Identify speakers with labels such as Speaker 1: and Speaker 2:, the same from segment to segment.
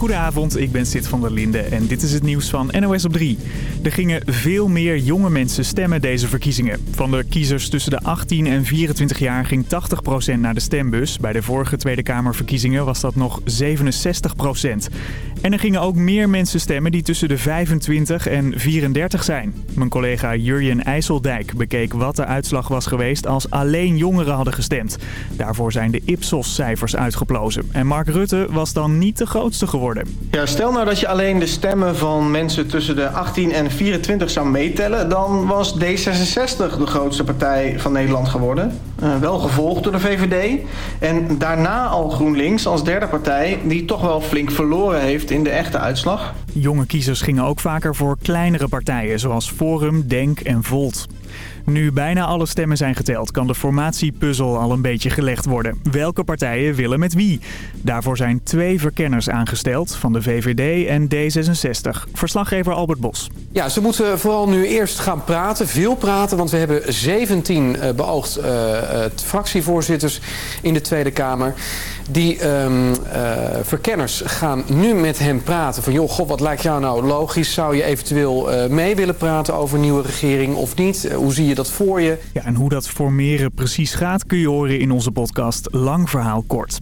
Speaker 1: Goedenavond, ik ben Sid van der Linde en dit is het nieuws van NOS op 3. Er gingen veel meer jonge mensen stemmen deze verkiezingen. Van de kiezers tussen de 18 en 24 jaar ging 80% naar de stembus. Bij de vorige Tweede Kamerverkiezingen was dat nog 67%. En er gingen ook meer mensen stemmen die tussen de 25 en 34 zijn. Mijn collega Jurjen IJsseldijk bekeek wat de uitslag was geweest als alleen jongeren hadden gestemd. Daarvoor zijn de Ipsos-cijfers uitgeplozen. En Mark Rutte was dan niet de grootste geworden.
Speaker 2: Ja, stel nou dat je alleen de stemmen van mensen tussen de 18 en 24 zou meetellen... dan was D66 de grootste partij van Nederland geworden. Uh, wel gevolgd door de VVD. En daarna al GroenLinks als derde partij... die toch wel flink verloren heeft in de echte uitslag.
Speaker 1: Jonge kiezers gingen ook vaker voor kleinere partijen... zoals Forum, Denk en Volt. Nu bijna alle stemmen zijn geteld, kan de formatiepuzzel al een beetje gelegd worden. Welke partijen willen met wie? Daarvoor zijn twee verkenners aangesteld, van de VVD en D66. Verslaggever Albert Bos.
Speaker 3: Ja, ze moeten vooral nu eerst gaan praten, veel praten... want we hebben 17 uh, beoogd uh, uh, fractievoorzitters in de Tweede Kamer. Die um, verkenners gaan nu met hem praten van... joh, god, wat lijkt jou nou logisch? Zou je eventueel mee willen praten over een nieuwe regering of niet? hoe zie je dat voor je?
Speaker 1: Ja, en hoe dat formeren precies gaat kun je horen in onze podcast Lang Verhaal Kort.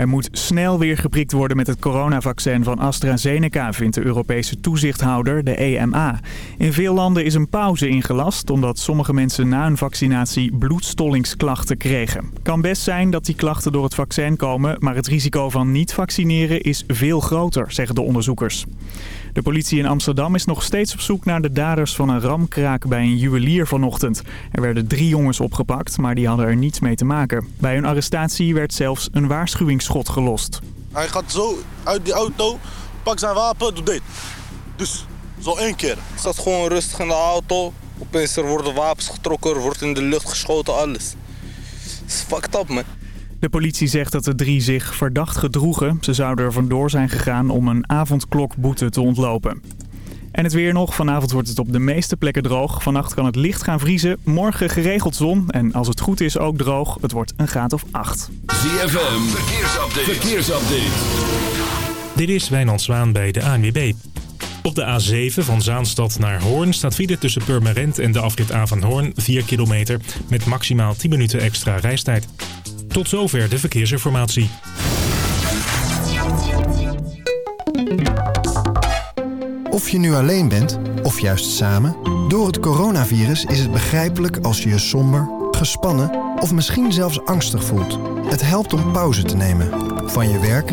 Speaker 1: Er moet snel weer geprikt worden met het coronavaccin van AstraZeneca, vindt de Europese toezichthouder, de EMA. In veel landen is een pauze ingelast omdat sommige mensen na een vaccinatie bloedstollingsklachten kregen. Kan best zijn dat die klachten door het vaccin komen, maar het risico van niet vaccineren is veel groter, zeggen de onderzoekers. De politie in Amsterdam is nog steeds op zoek naar de daders van een ramkraak bij een juwelier vanochtend. Er werden drie jongens opgepakt, maar die hadden er niets mee te maken. Bij hun arrestatie werd zelfs een waarschuwingsschot gelost.
Speaker 4: Hij gaat zo uit die auto, pakt zijn wapen, doet dit. Dus zo één keer.
Speaker 5: Hij staat gewoon rustig in de auto. Opeens er worden wapens getrokken, er wordt in de lucht geschoten, alles. Het is fucked up, man.
Speaker 1: De politie zegt dat de drie zich verdacht gedroegen. Ze zouden er vandoor zijn gegaan om een avondklokboete te ontlopen. En het weer nog. Vanavond wordt het op de meeste plekken droog. Vannacht kan het licht gaan vriezen. Morgen geregeld zon. En als het goed is ook droog. Het wordt een graad of 8.
Speaker 6: ZFM. Verkeersupdate. Verkeersupdate.
Speaker 7: Dit is Wijnand Zwaan bij de ANWB. Op de A7 van Zaanstad naar Hoorn staat file tussen Purmerend en de afrit A van Hoorn 4 kilometer met maximaal 10 minuten extra reistijd. Tot zover de verkeersinformatie.
Speaker 8: Of je nu alleen bent, of juist samen... door het coronavirus is het begrijpelijk als je je somber, gespannen... of misschien zelfs angstig voelt. Het helpt om pauze te nemen. Van je werk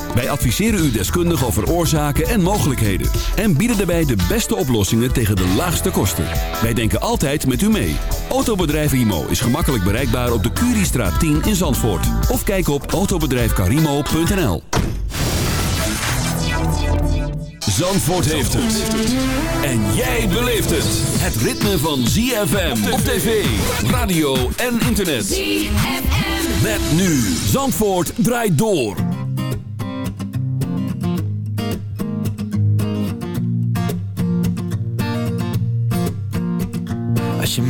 Speaker 6: Wij adviseren u deskundig over oorzaken en mogelijkheden. En bieden daarbij de beste oplossingen tegen de laagste kosten. Wij denken altijd met u mee. Autobedrijf Imo is gemakkelijk bereikbaar op de Curiestraat 10 in Zandvoort. Of kijk op autobedrijfkarimo.nl Zandvoort heeft het. En jij beleeft het. Het ritme van ZFM op tv, radio en internet.
Speaker 9: ZFM.
Speaker 6: Met nu. Zandvoort draait door.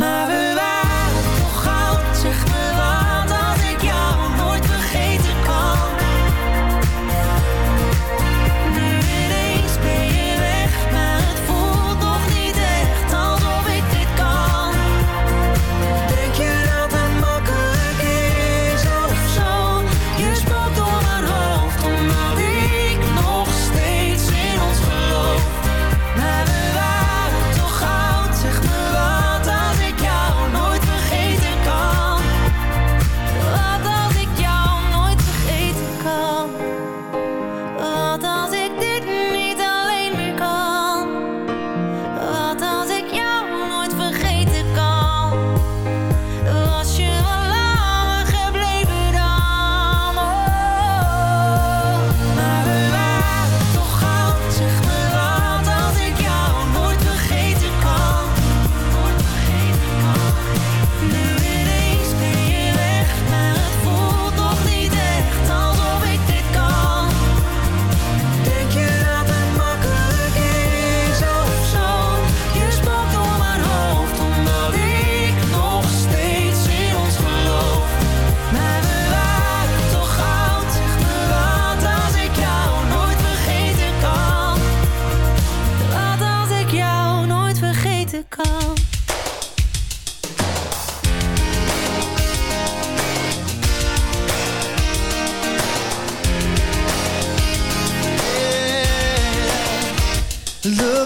Speaker 10: maar we waren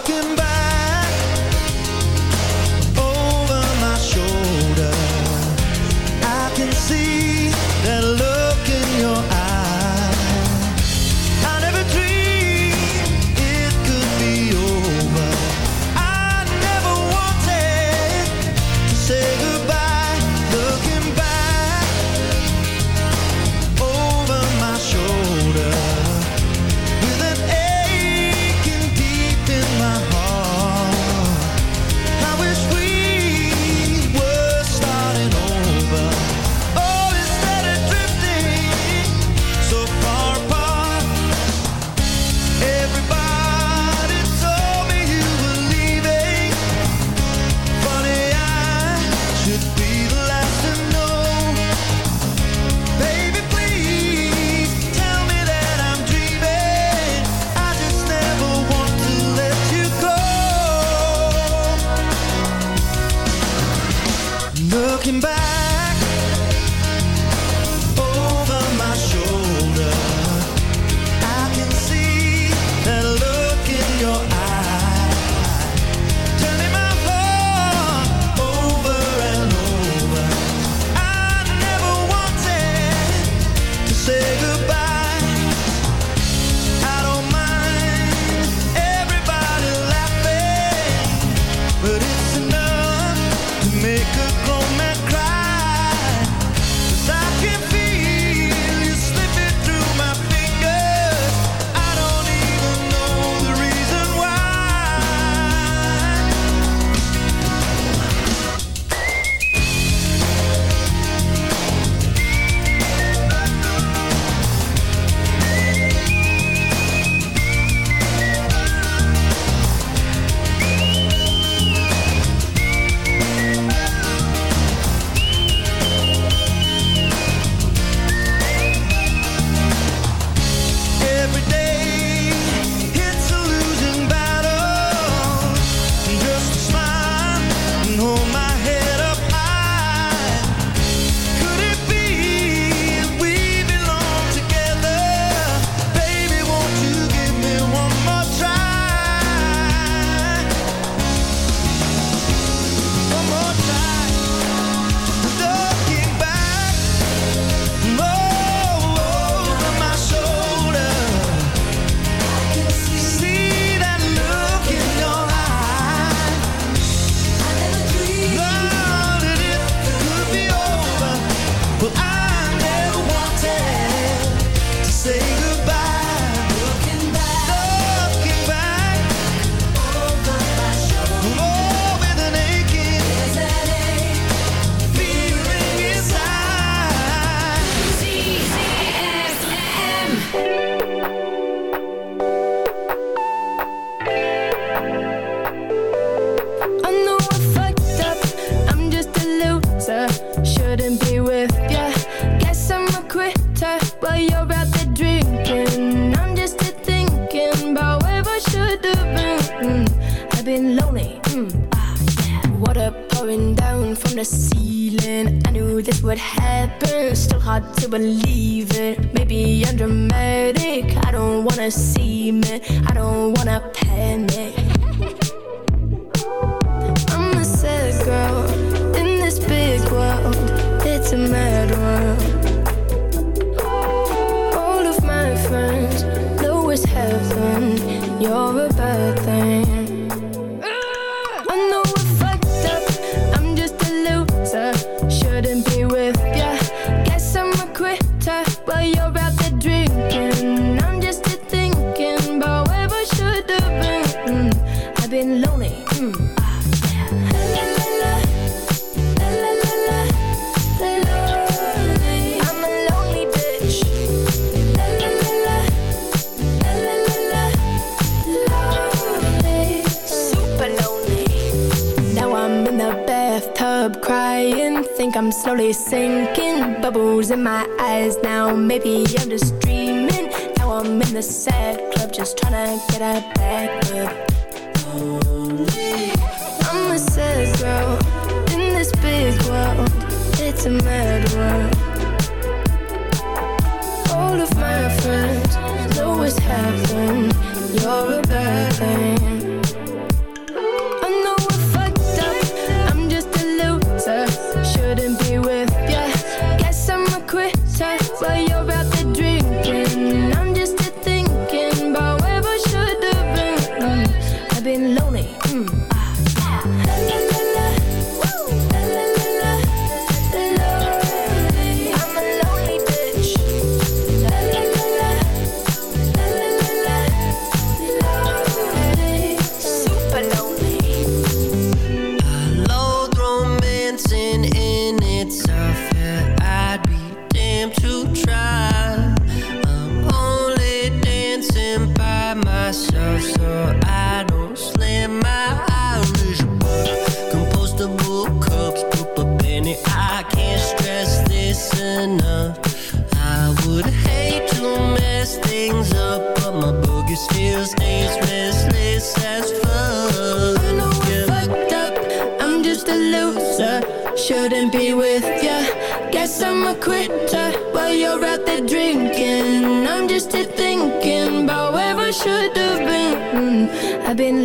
Speaker 11: looking back.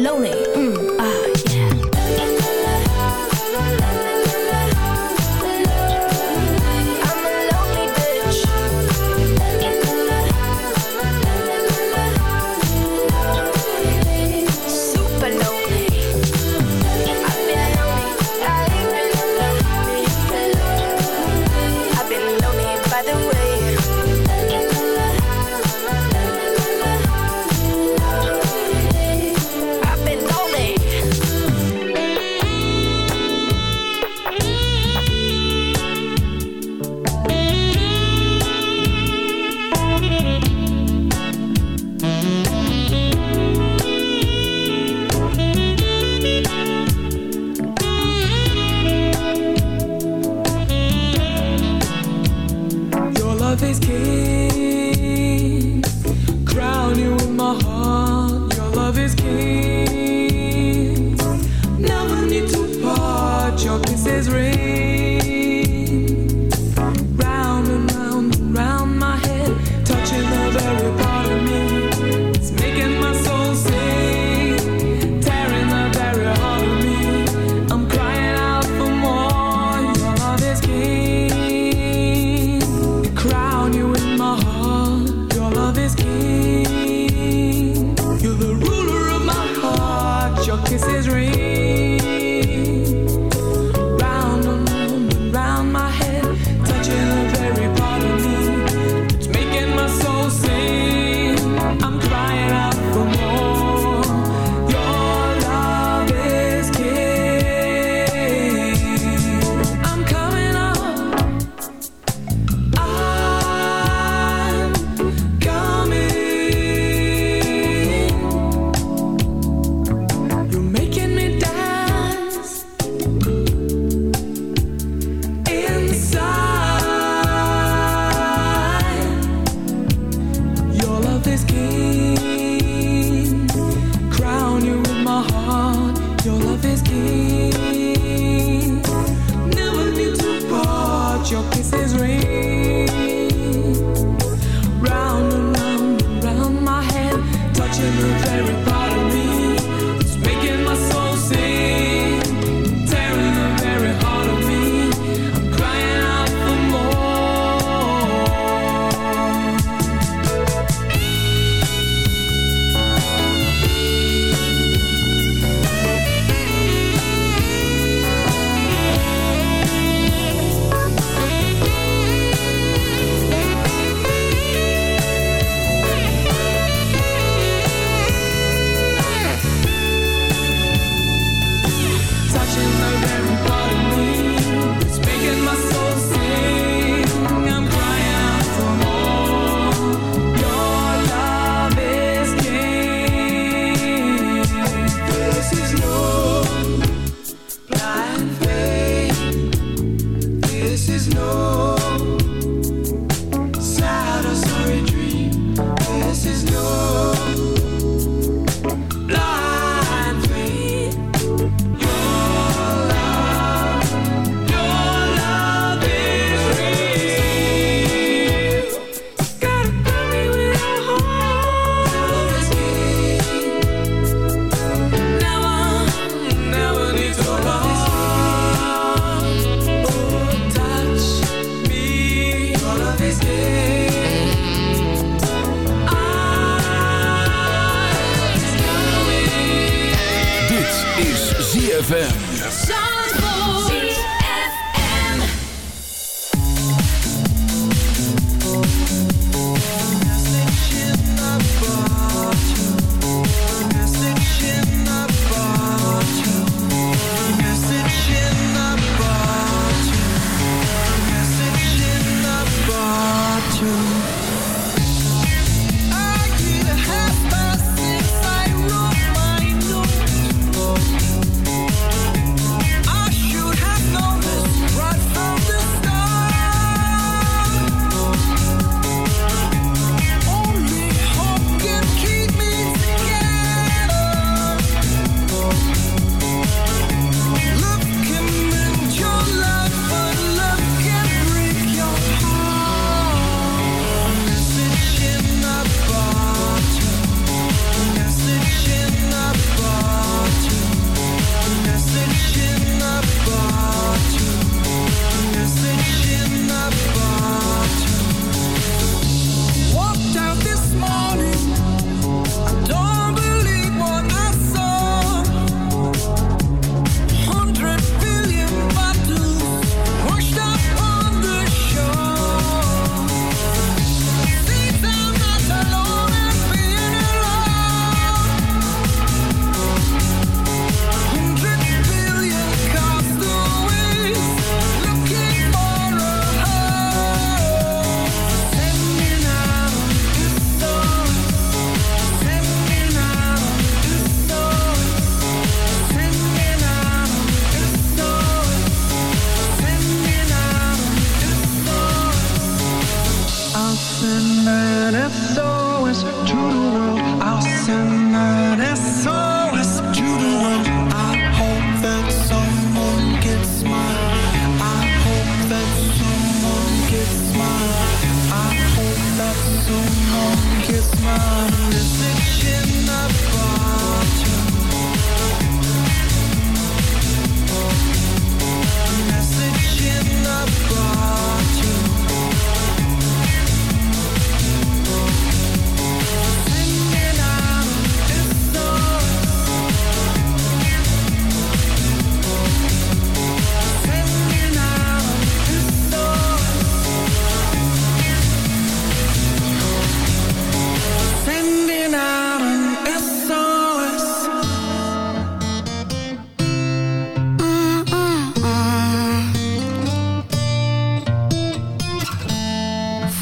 Speaker 12: လုပ်နေ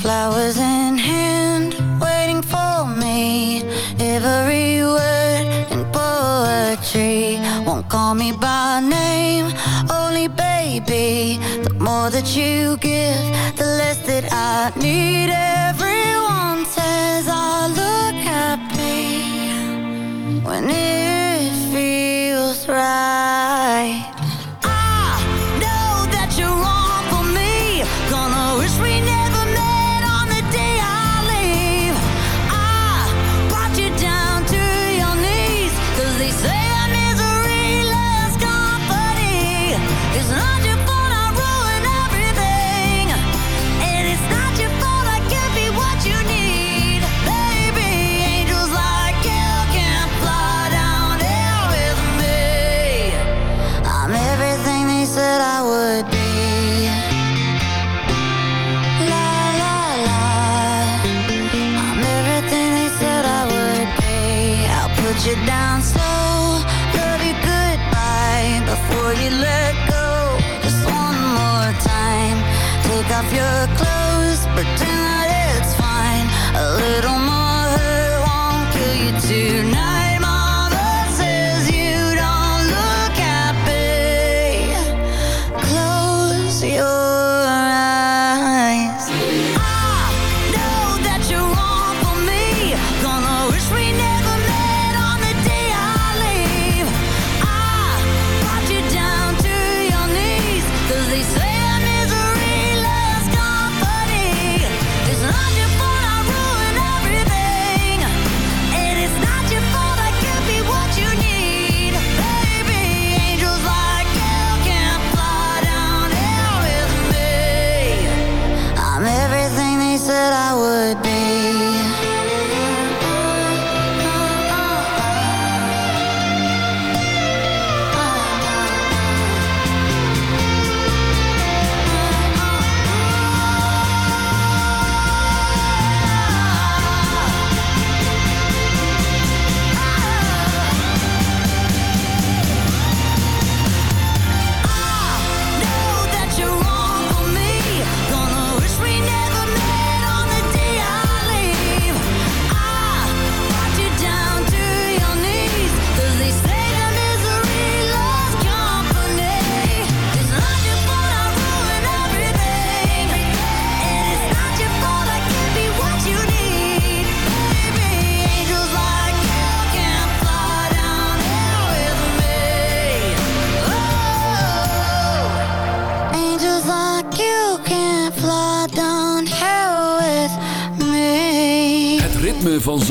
Speaker 13: flowers in hand waiting for me. Every word in poetry won't call me by name. Only baby the more that you give the less that i need. Everyone says i look happy when it feels right.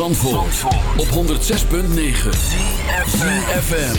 Speaker 10: Zandvoort, op 106.9 FM.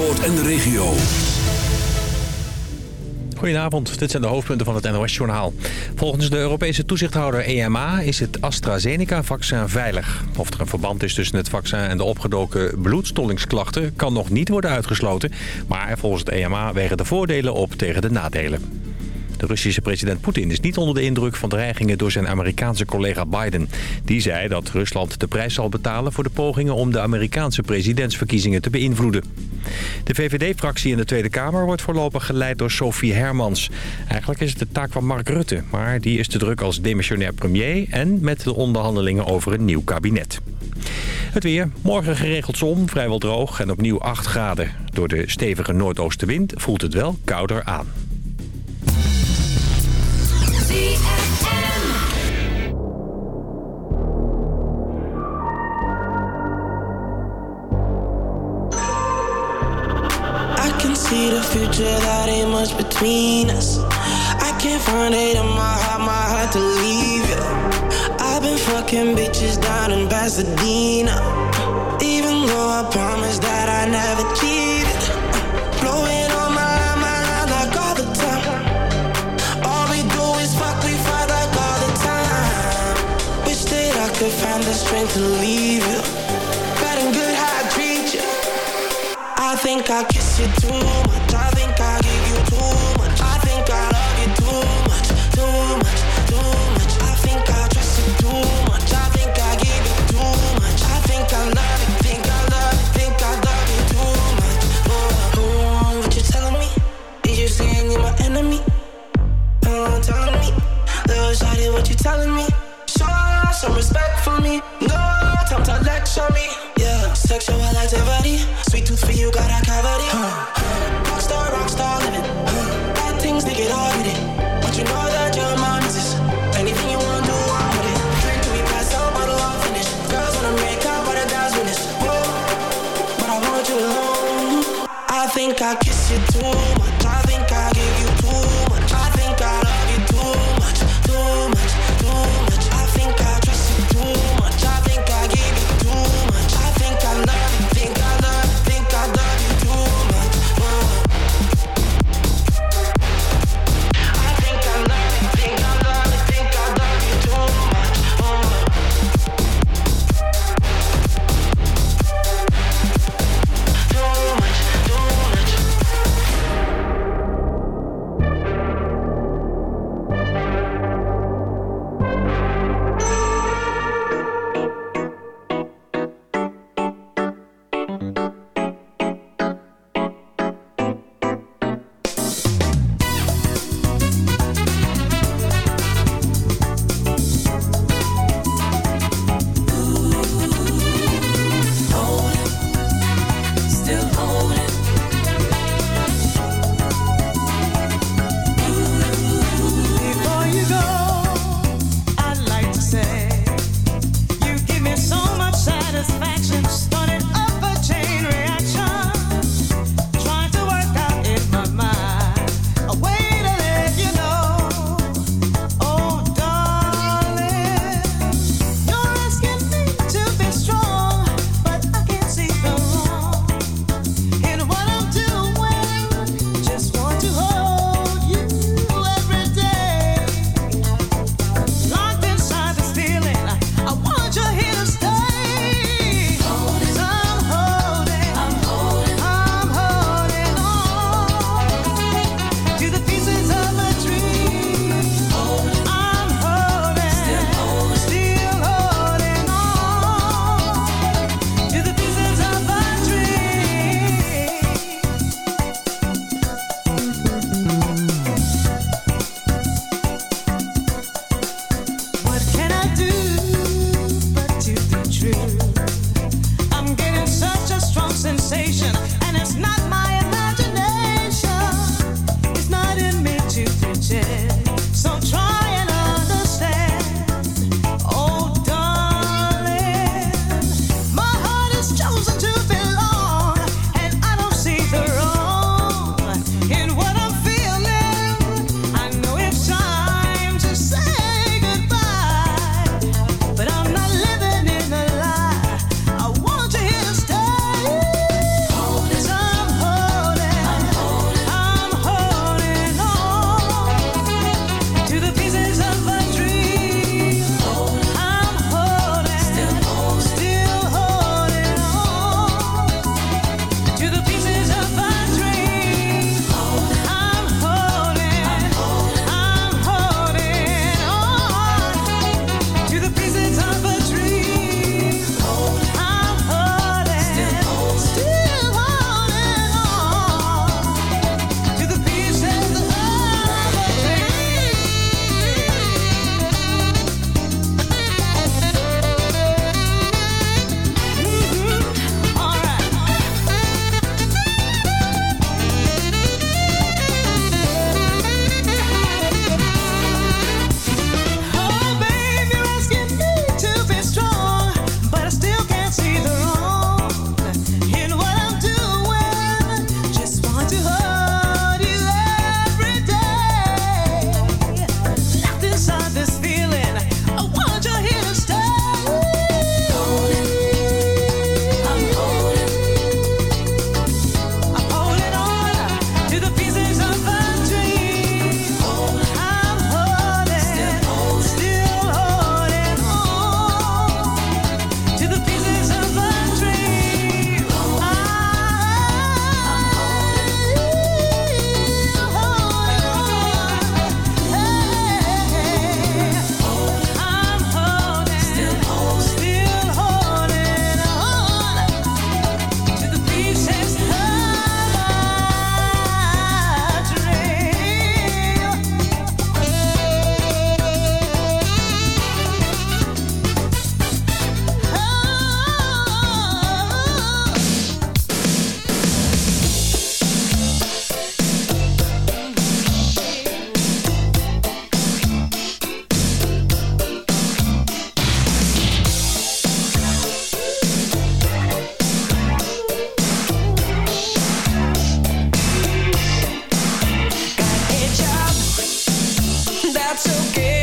Speaker 6: En de regio.
Speaker 14: Goedenavond, dit zijn de hoofdpunten van het NOS-journaal. Volgens de Europese toezichthouder EMA is het AstraZeneca-vaccin veilig. Of er een verband is tussen het vaccin en de opgedoken bloedstollingsklachten... kan nog niet worden uitgesloten. Maar volgens het EMA wegen de voordelen op tegen de nadelen. De Russische president Poetin is niet onder de indruk van dreigingen door zijn Amerikaanse collega Biden. Die zei dat Rusland de prijs zal betalen voor de pogingen om de Amerikaanse presidentsverkiezingen te beïnvloeden. De VVD-fractie in de Tweede Kamer wordt voorlopig geleid door Sophie Hermans. Eigenlijk is het de taak van Mark Rutte, maar die is te druk als demissionair premier en met de onderhandelingen over een nieuw kabinet. Het weer. Morgen geregeld zon, vrijwel droog en opnieuw 8 graden. Door de stevige noordoostenwind voelt het wel kouder aan.
Speaker 15: Pasadena. Even though I promised that I never cheated. Find the strength to leave you. Bad and good, how I treat you. I think I kiss you too much. I
Speaker 10: not so gay.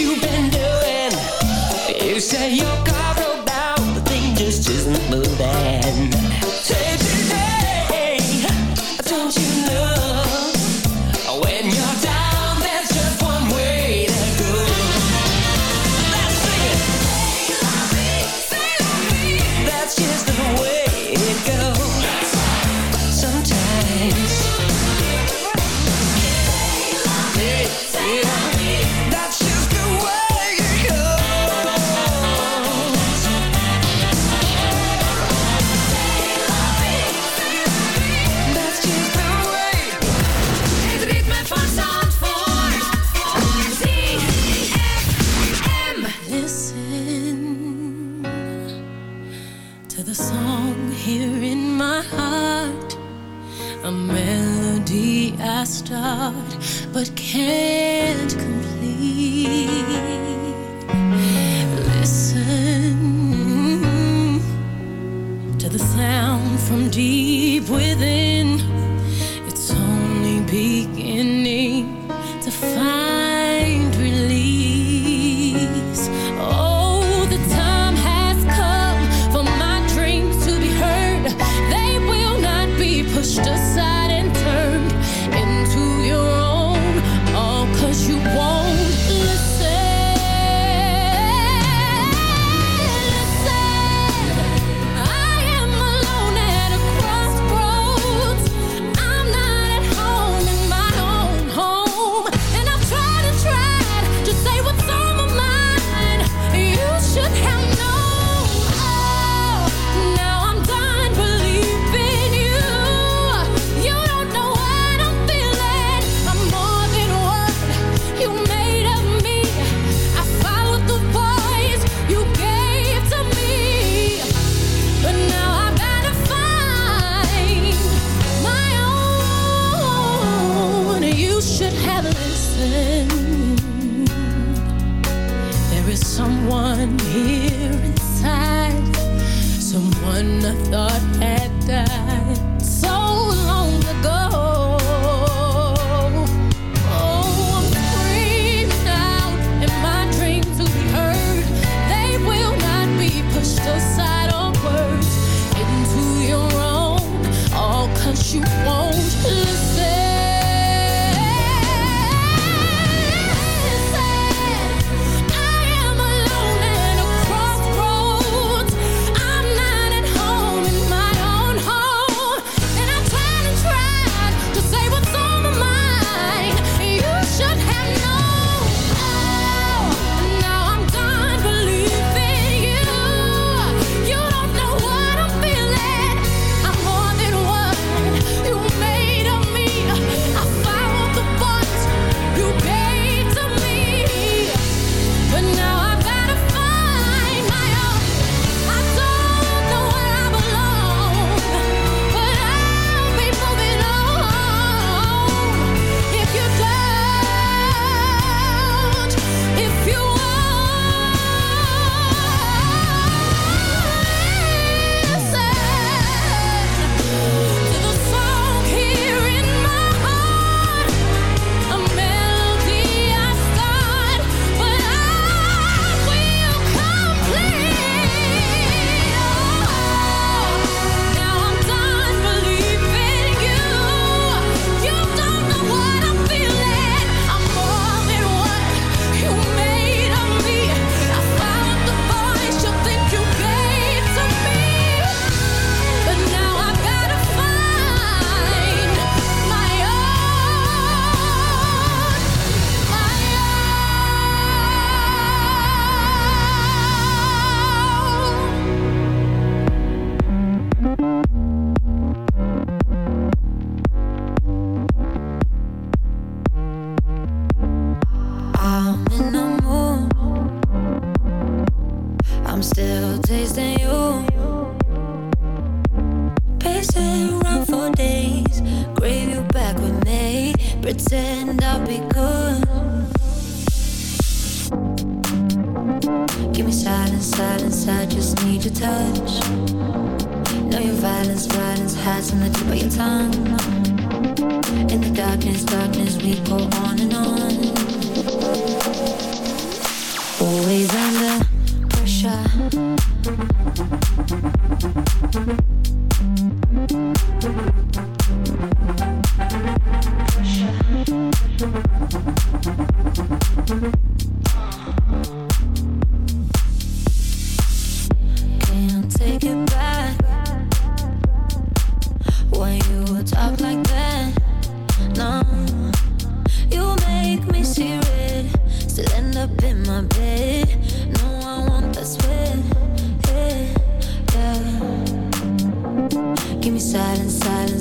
Speaker 10: you've been doing? You say your car broke down, the thing just isn't moving.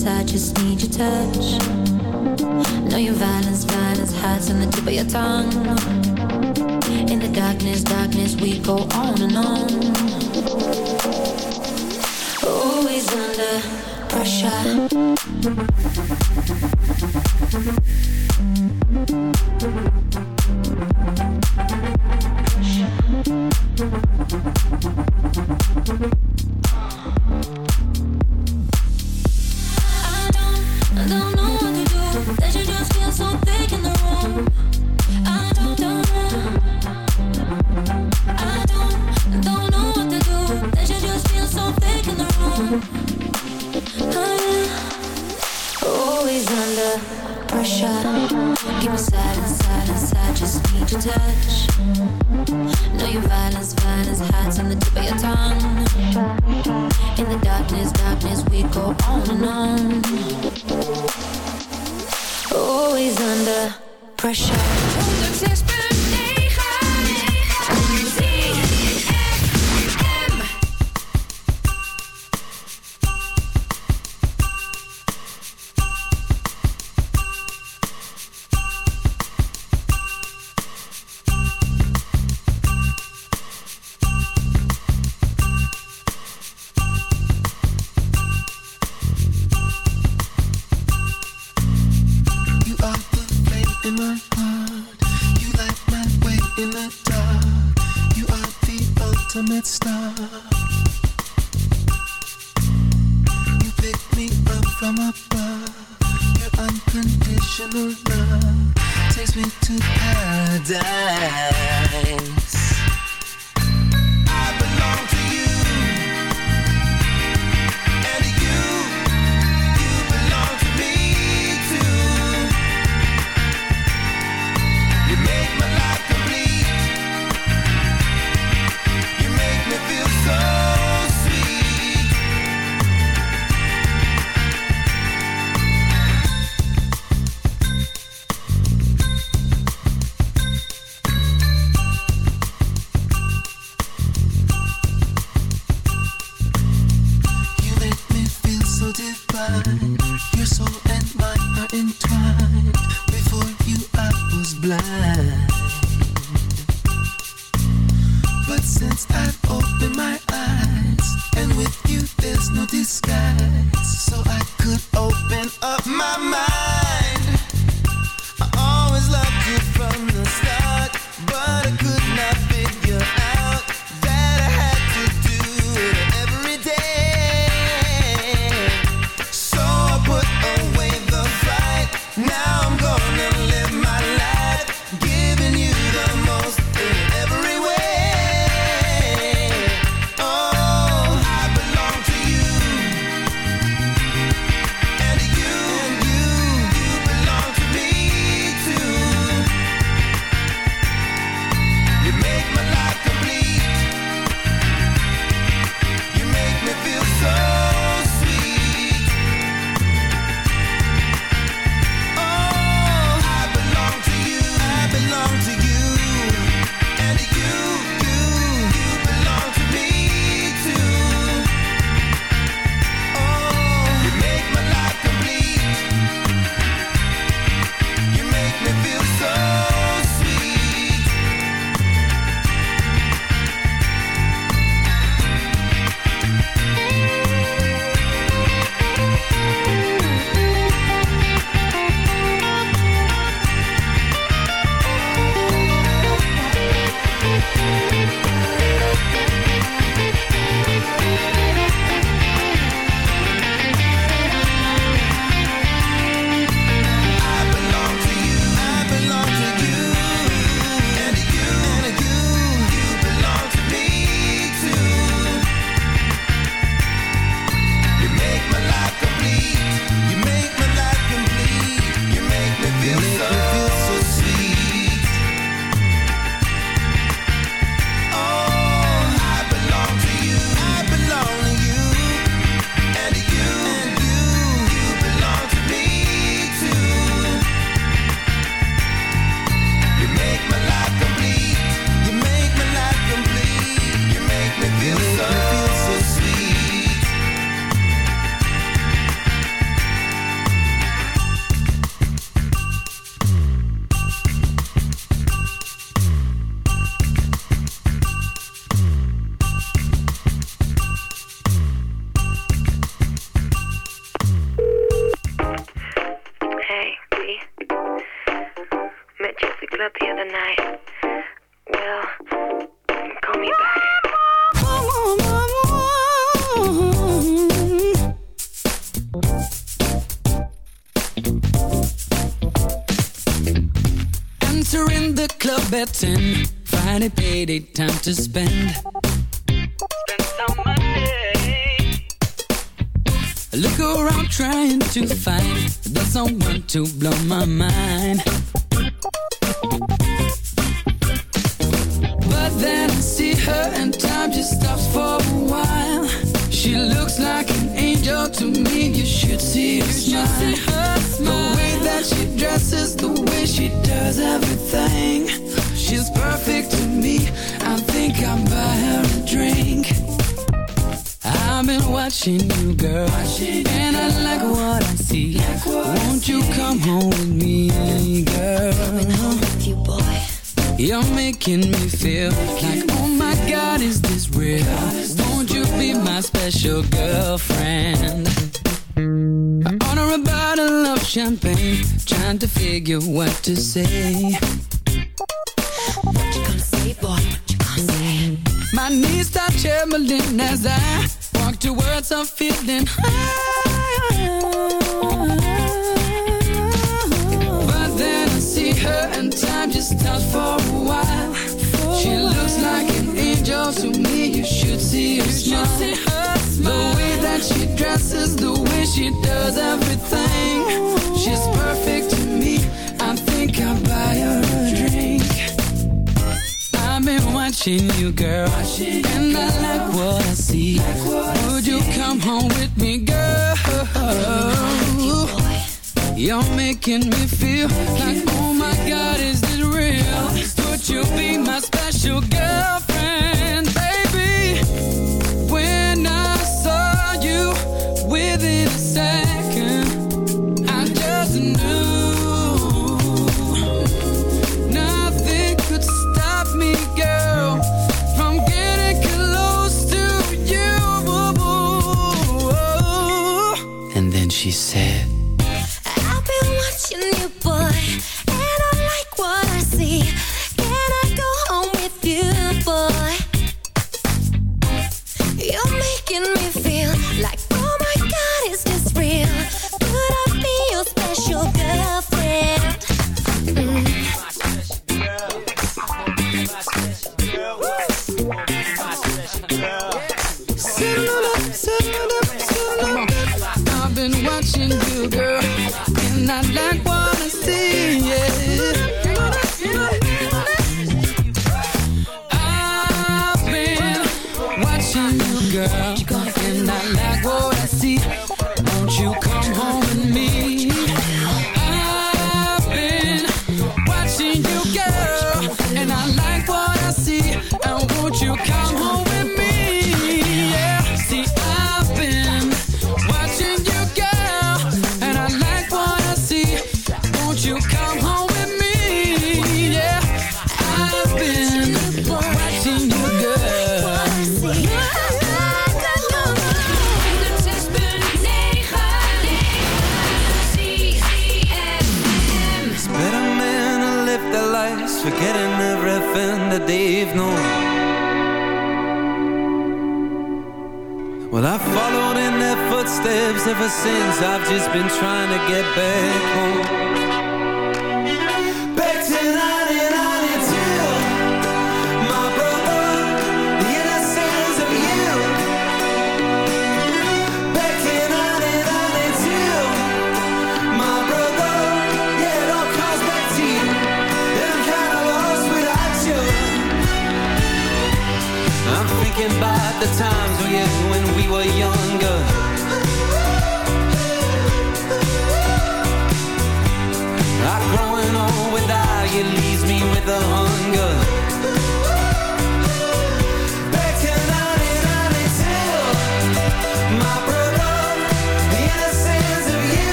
Speaker 9: this, I
Speaker 16: just need your touch. Know your violence, violence hides on the tip of your tongue. In the darkness, darkness, we go on and on. Always under pressure.
Speaker 11: unconditional love takes me to paradise.
Speaker 17: Club at 10. Friday payday, time to spend. Look around trying to find the someone to blow my mind. But then I see her and time just stops for a while. She looks like an angel to me. You should see her smile. That she dresses, the way she does everything. She's perfect to me. I think I'll buy her a drink. I've been watching you, girl, watching and I like what I see. Like what Won't you come home with me, girl? Coming home with you, boy. You're making me feel like, oh my God, is this real? Won't you be my special girlfriend? Order a bottle of champagne, trying to figure what to say. What you gonna say, boy? What you gonna say? My knees start trembling as I walk towards a feeling high. But then I see her and time just stops for a while. She looks like an angel to me. You should see her smile. The way that she dresses, the way she does everything. She's perfect to me. I think I'll buy her a drink. I've been watching you, girl, and I like what I see. like what Would you come home with me, girl? You're making me feel like, oh my God, is this real? Would you be my special girlfriend,